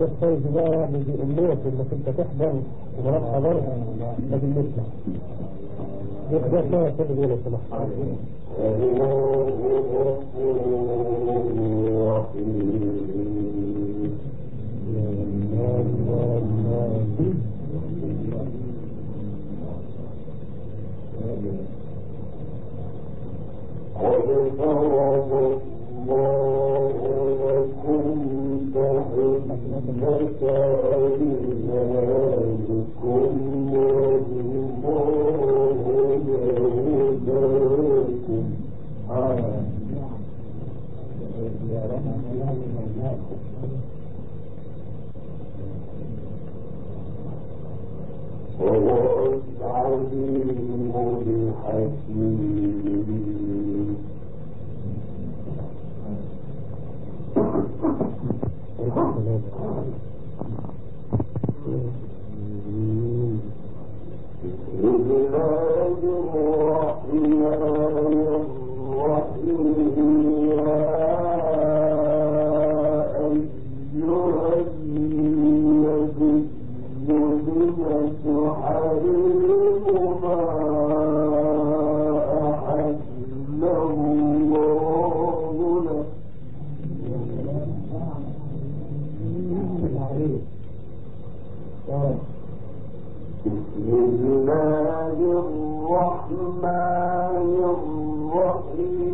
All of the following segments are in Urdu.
تخسر الجدارة من الأمنية اللي كنت تحضر وراء حضر لكن مثلها يخدر ما يصدق ولا سمح الرحمن الرحيم.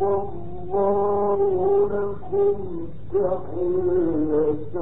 وَاللَّهُ لَكُمْ تَحِيَّةً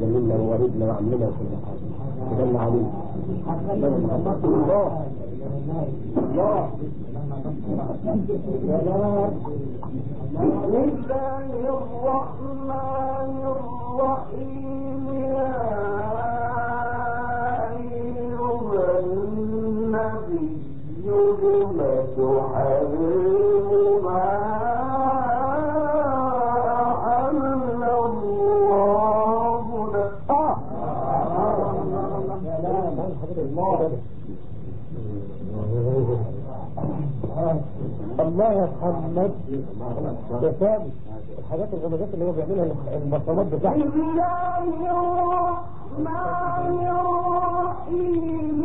جميلنا ووالدنا وعمنا وكل حاجه تدل عليه الله الله بسم الله الرحمن الرحيم يا أيها النبي لم تحرم الله محمد يا الحاجات الغمازات اللي هو بيعملها البصمات بتاعته. بسم الله الرحمن الرحيم.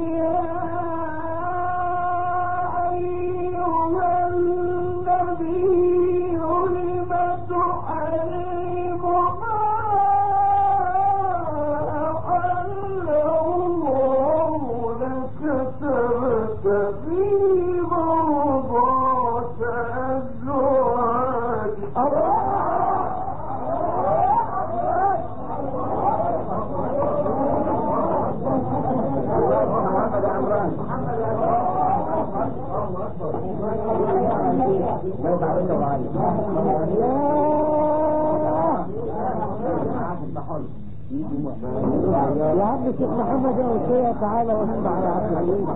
يا عم الشيخ محمد يا وشية تعالى واسمع يا عبد العزيز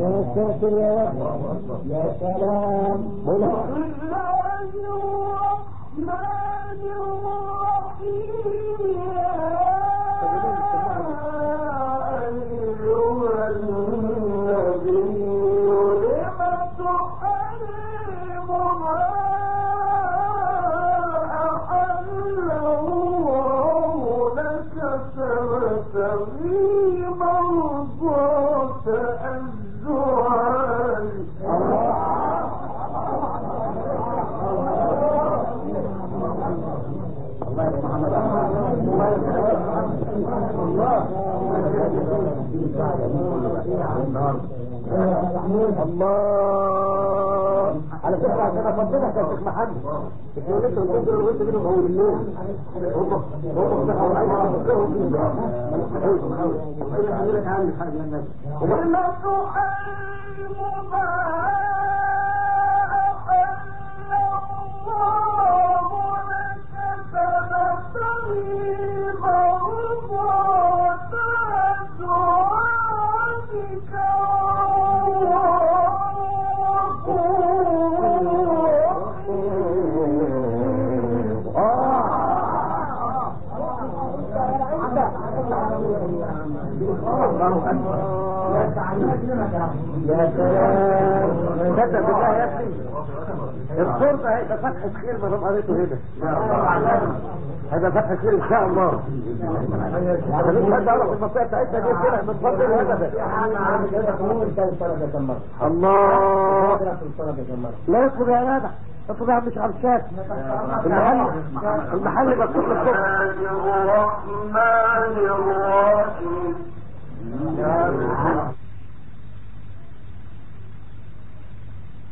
يا ساتر يا رب يا سلام الله الرحمن فكره عشان افضلك هو يا سلام تصدق بالله يا الصورة خير ما قريته هنا خير ان شاء الله الله لا يدخل يا جدع ادخل يا عم مش عرشات المحل المحل مكتوب الصبح الرحمن الرحيم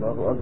بہت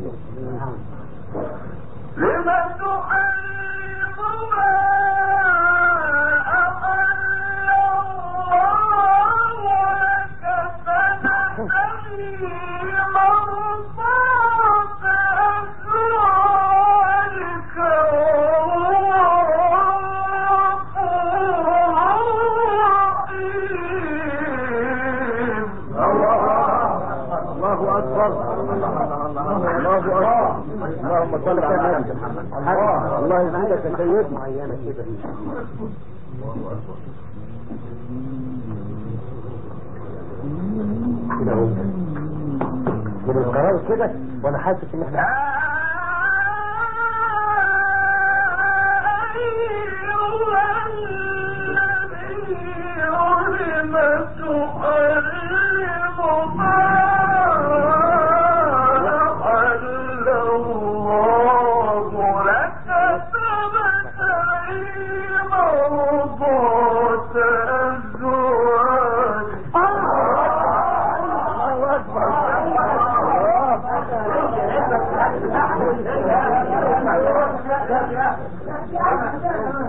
الله الله اكبر لم تحرم ما أحل الله لك فتبتغي مرضات أزواجك الله اكبر الله اكبر اللهم صل على محمد الله يزيدك يا سيدنا معينه كده كده اهو من القرار كده وانا حاسس ان احنا الله اكبر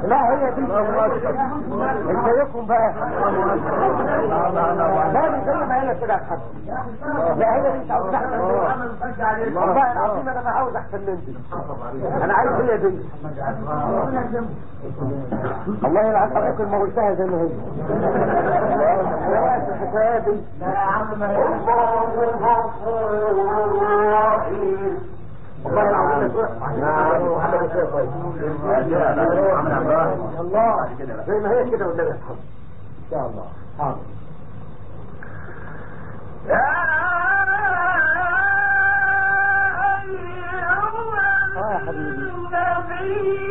لا هي دي انت يكون بقى لا زي ما هي كده احسن لا هي مش عاوز احسن والله العظيم انا ما عاوز احسن من انا عايز هي دي الله يلعن حضرتك ما قلتها زي ما هي الحكايه دي والله العظيم الله زي ما الله حاضر يا حبيبي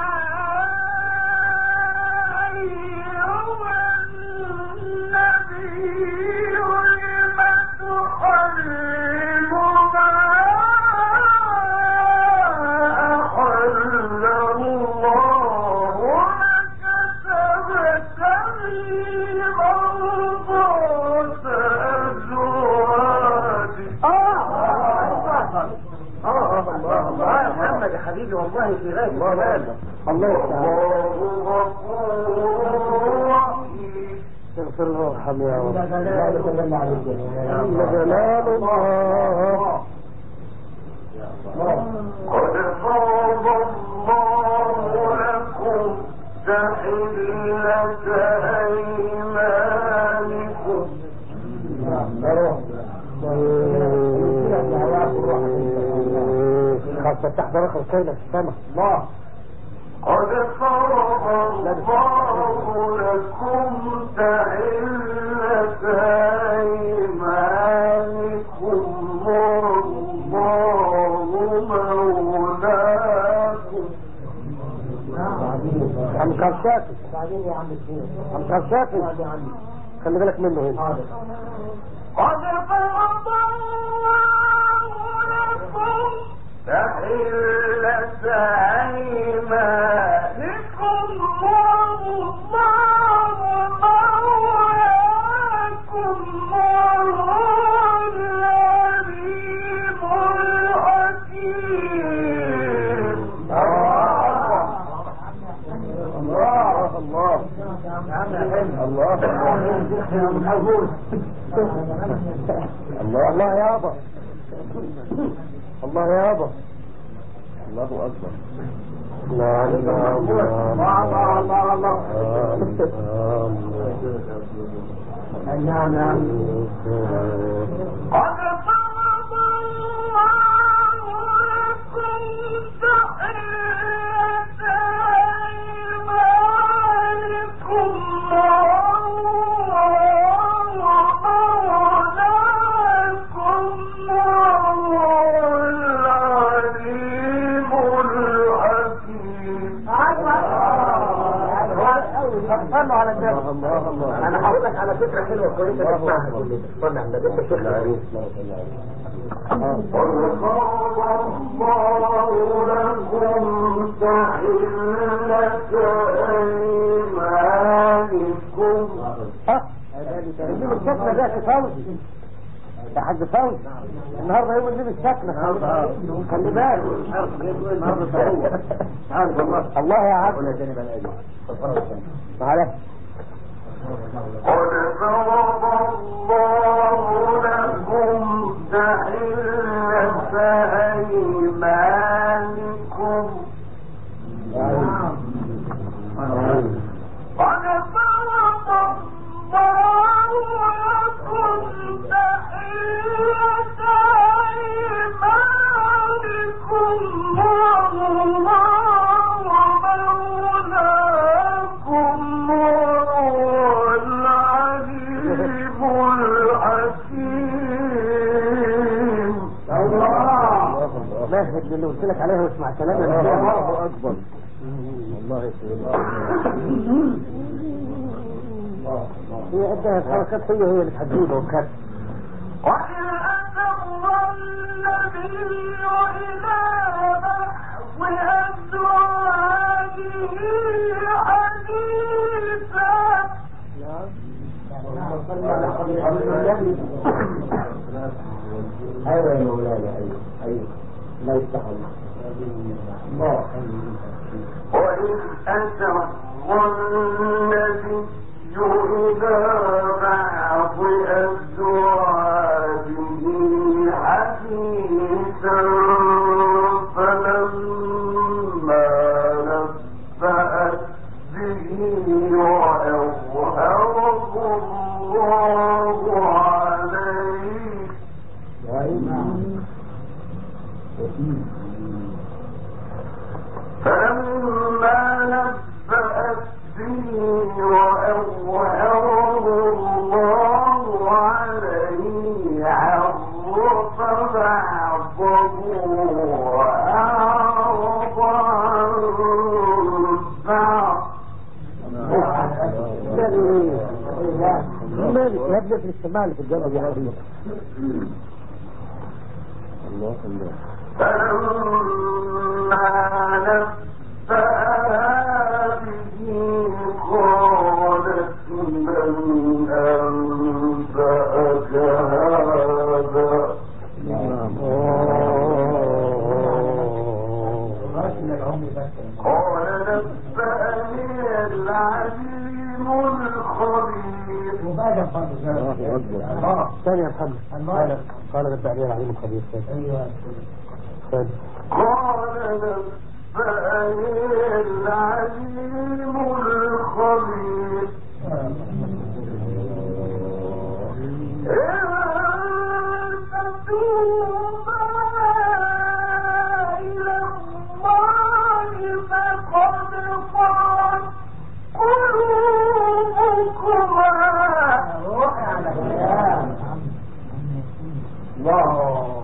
حبيبي والله في غاية الكمال الله الله غفور رحيم اغفر له وارحم يا رب جل جلال الله قد فرض الله لكم تحلة أيمانكم خاصة تحت رقم كيلة في السماء الله قد فرض الله لكم تحلة أيمانكم والله مولاكم عم كرشاتي عم كرشاتي خلي بالك منه هنا الله الله الله يابا الله يابا الله اكبر لا الشكل ده يا فوزي يا حاج النهارده يوم نجيب الشكل خلي بالك الله يا عبد معلش مهد اللي قلت لك عليها واسمع كلامي الله اكبر الله يسلمك هي عندها الحركات هي هي اللي تحديها وكذا وإن أسر النبي إلى بعض أزواجه حديثا ايوه يا مولانا ايوه ايوه لا يفتح الله وإن أسر النبي إلى مالك يا في السماء في الجنة يا الله الله فلما نبأها به قالت من أنبأك هذا محمد قال لي العليم الخبير قال نبأني العليم الخبير إلى الله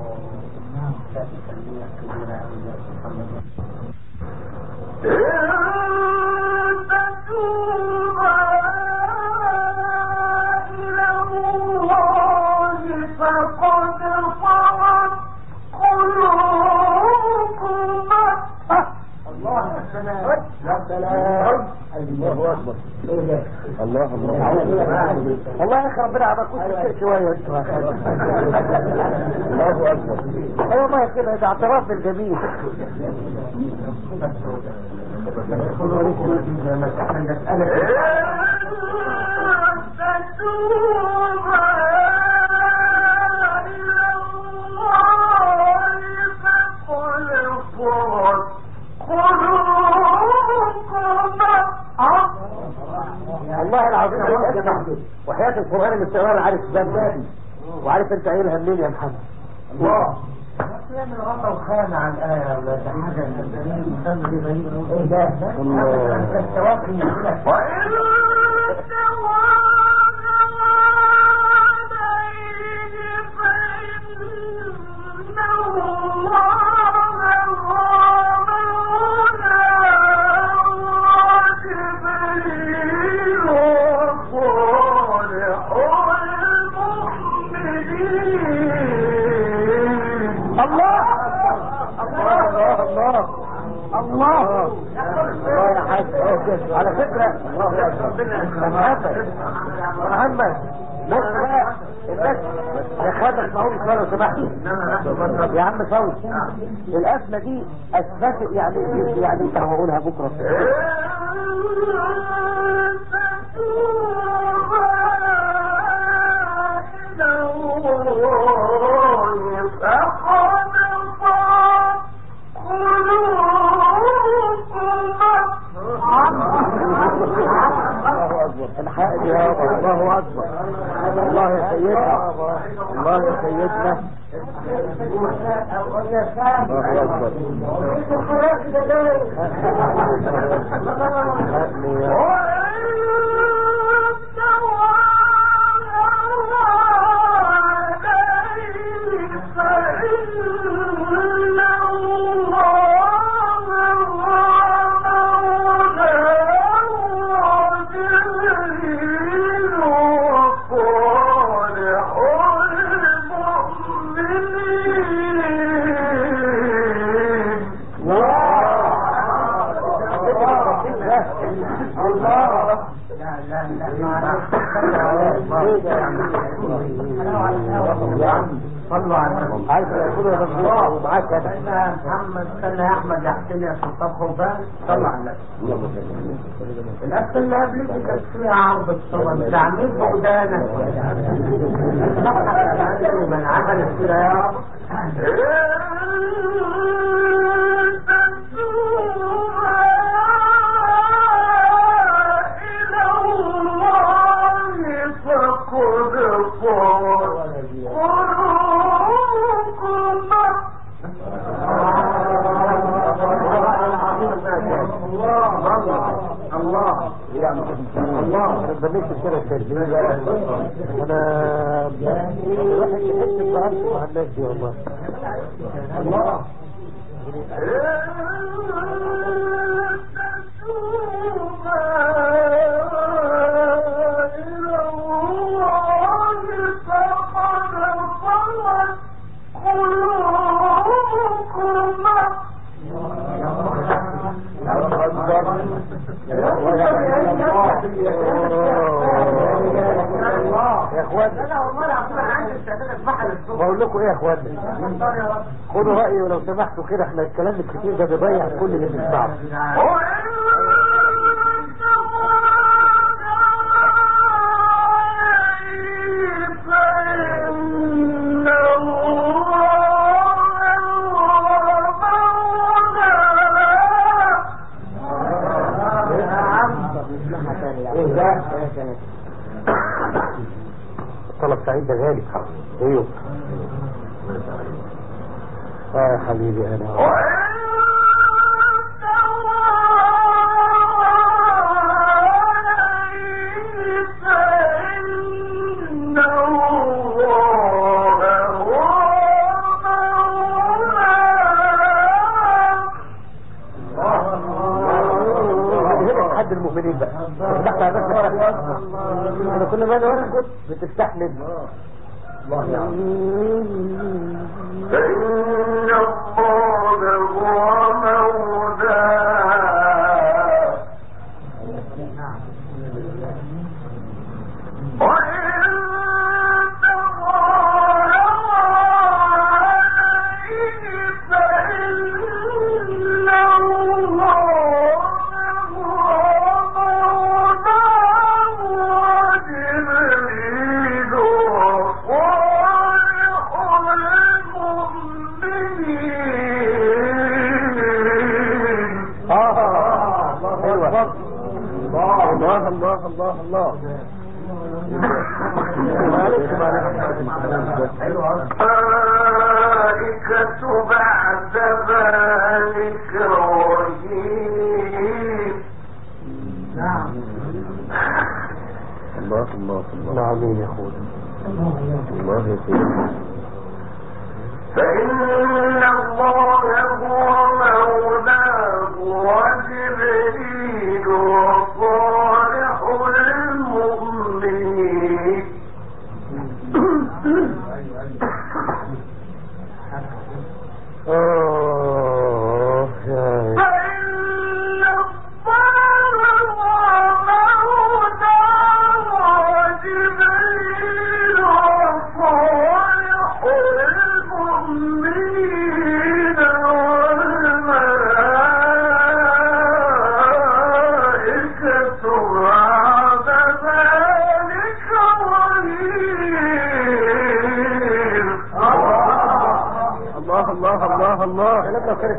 الله اكبر الله الله الله يا اخي ربنا عمل كل شيء شويه الله اكبر اي والله كده ده اعتراف بالجميل إن وحياة محمود وحياة القرآن بتقرأ عارف باب وعارف انت قايلها منين يا محمد؟ الله. يعمل غطا الآية يا أولاد. ده؟ حاجة ايه الله الله الله يا حاج على فكرة محمد بقى الناس يا خالد اسمعوني شوية لو سمحت يا عم فوز القفلة دي اثبتت يعني يعني انت هقولها بكرة الله اكبر الحق يا رب الله اكبر الله يا سيدنا الله يا سيدنا الله اكبر حقني يا النبي عايز يقولوا يا مجنون ومعاك محمد استنى يا احمد يا يا سلطان خبان صلوا على النبي اللي قبل كانت فيها عرض الصور تعميم فقدانك من عمل كده الله ربنا كده التربيه انا الواحد يحس بضعف مع الناس دي والله الله يا بقول خدوا رايي ولو سمحتوا كده احنا الكلام الكتير ده بيضيع كل اللي بنسمعه طلب سعيد ده غالي ايوه اه يا حبيبي انا هنا حد المؤمنين بقى تحت على نفسك انا كل ما انا بتستحمل فإن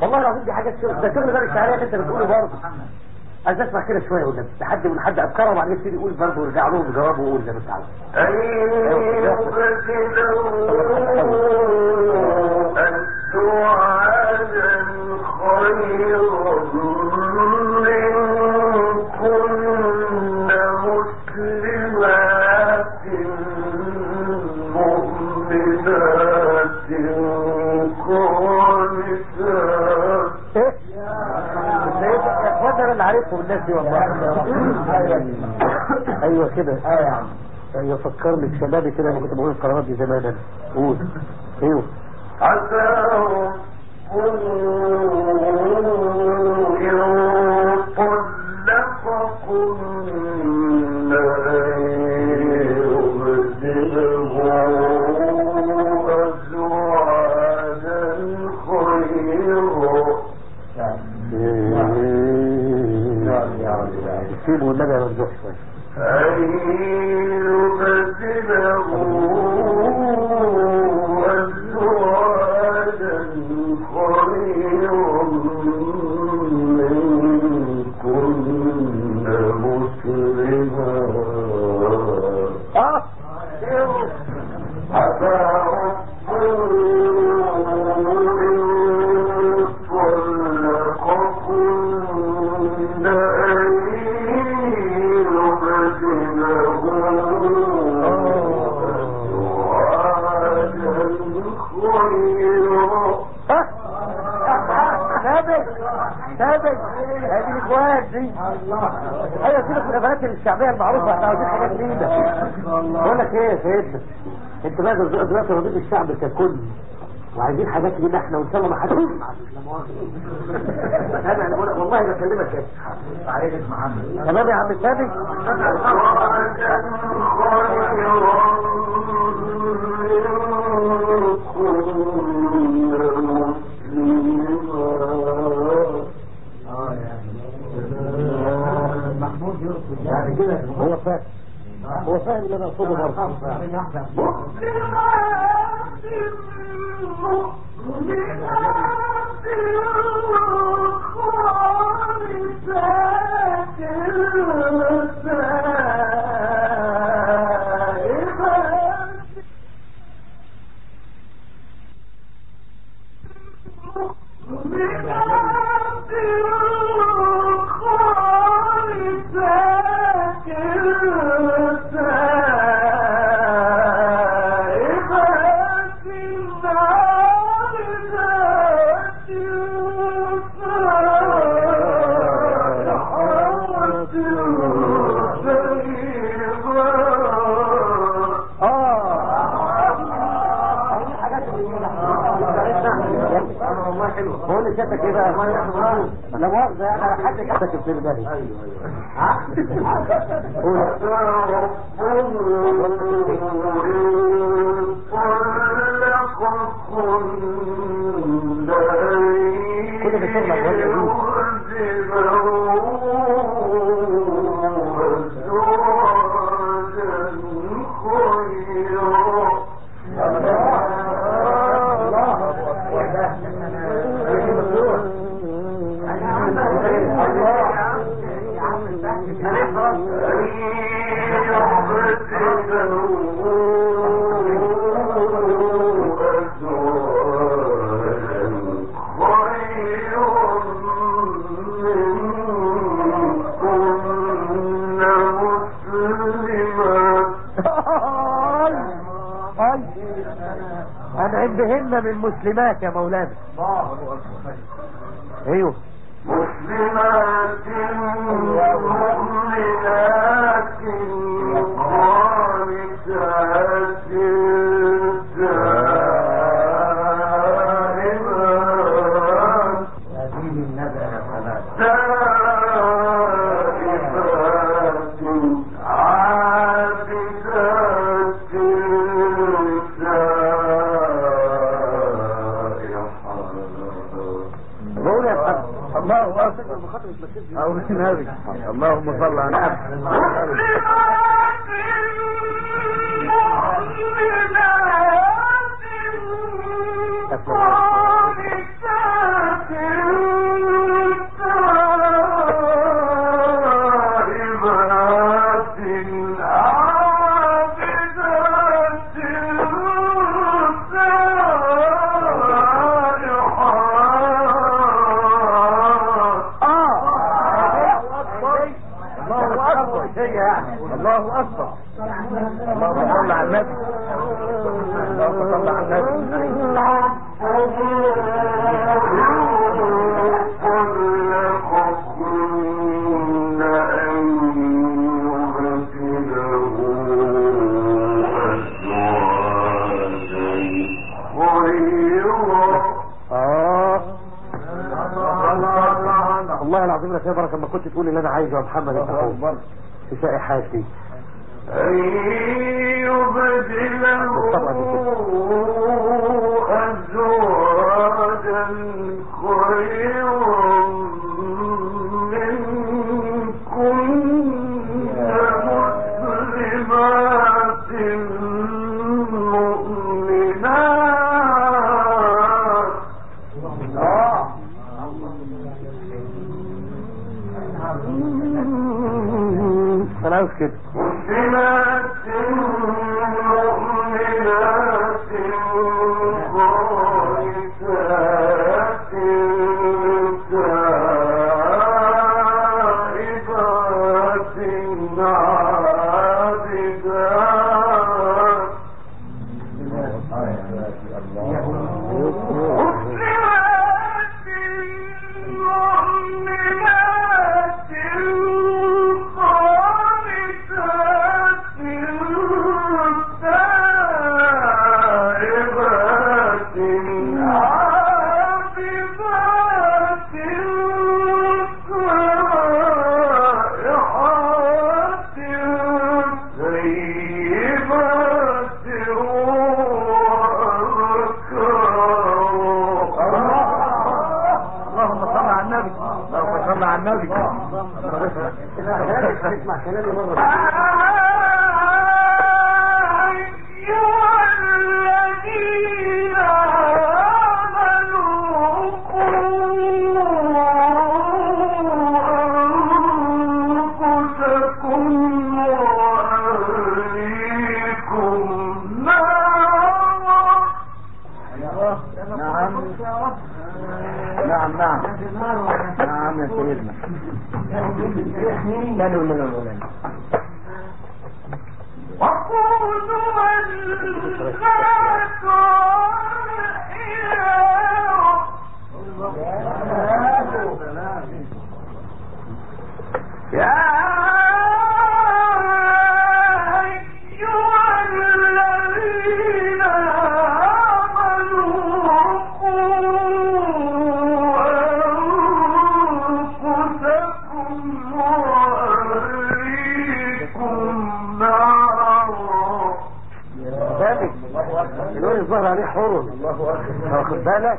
والله العظيم دي حاجات شغل ده شغل غير الشعريه اللي انت بتقوله برضه. عايز اسمع كده شويه والنبي لحد من حد افكاره وبعدين يبتدي يقول برضه ورجع له بجوابه ويقول زي ما انت عاوز ايه اخوانا انا والله ايوه كده اه يا عم ايوه فكرني بشبابي كده انا كنت بقول القرارات دي زمان قول ايوه عسى أزواجا هذه الاخوات دي ايوه كده في الشعبيه المعروفه احنا عاوزين حاجات جديده بقول لك ايه يا سيدنا انت بقى دلوقتي رضيت الشعب ككل وعايزين حاجات جديده احنا وان شاء الله ما حدش يسمع انا بقول والله بكلمك يا كده تمام يا عم ثابت هو فاهم هو فاهم اللي انا اقصده برضه حلوه بقول لك كده لا مؤاخذه يعني على حد كتبك في بالي ها؟ كل بشرنا من المسلمات يا مولانا. الله اكبر ايوه خلاص ما كنت تقول اللي انا عايزه يا محمد انت خلاص تساقي حياتي يبدله أزواجا خيرا. حر واخد بالك.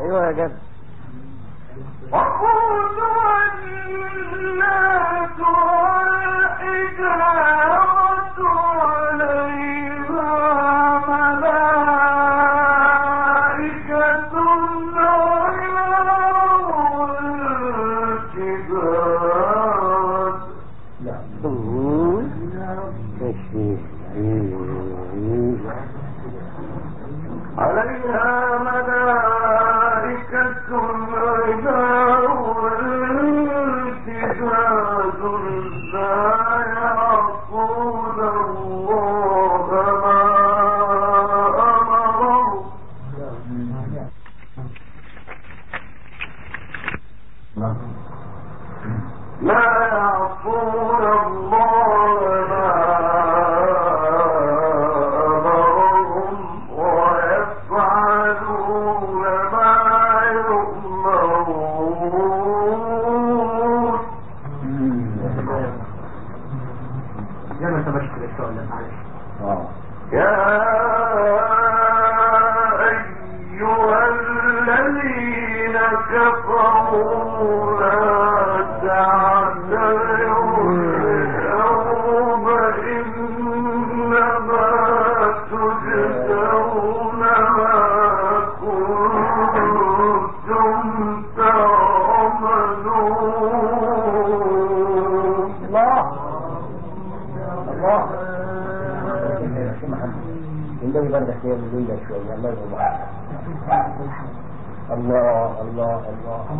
ايوه يا جد. وقولوا الناس ہے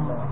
اللہ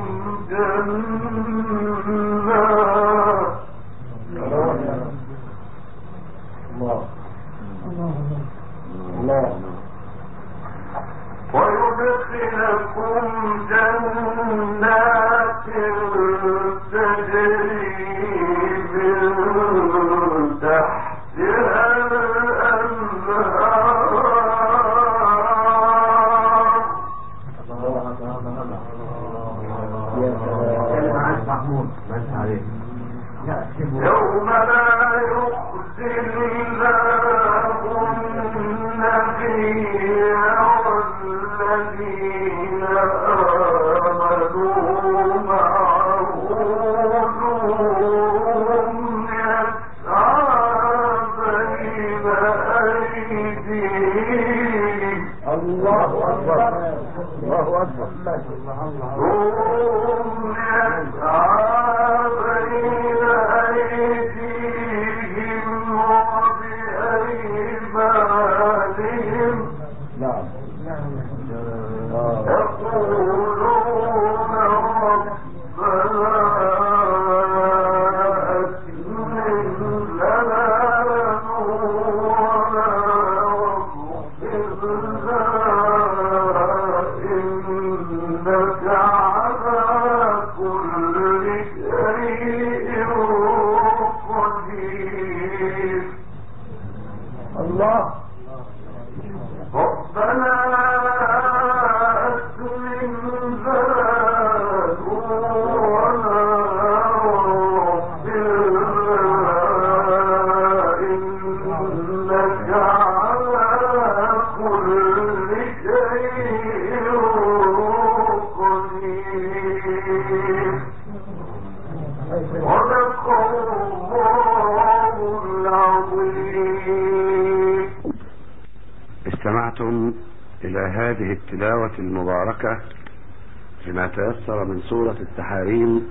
اللہ حسنا هذه التلاوة المباركة لما تيسر من سورة التحاريم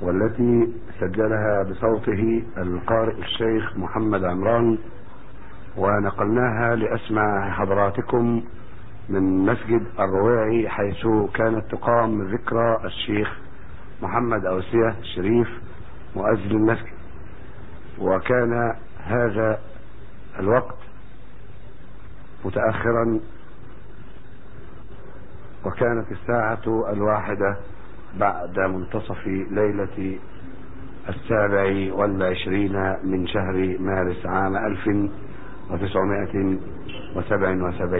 والتي سجلها بصوته القارئ الشيخ محمد عمران، ونقلناها لأسماع حضراتكم من مسجد الرويعي حيث كانت تقام ذكرى الشيخ محمد أوسية الشريف مؤذن المسجد. وكان هذا الوقت متأخرا وكانت الساعة الواحدة بعد منتصف ليلة السابع والعشرين من شهر مارس عام ألف وتسعمائة وسبع وسبعين.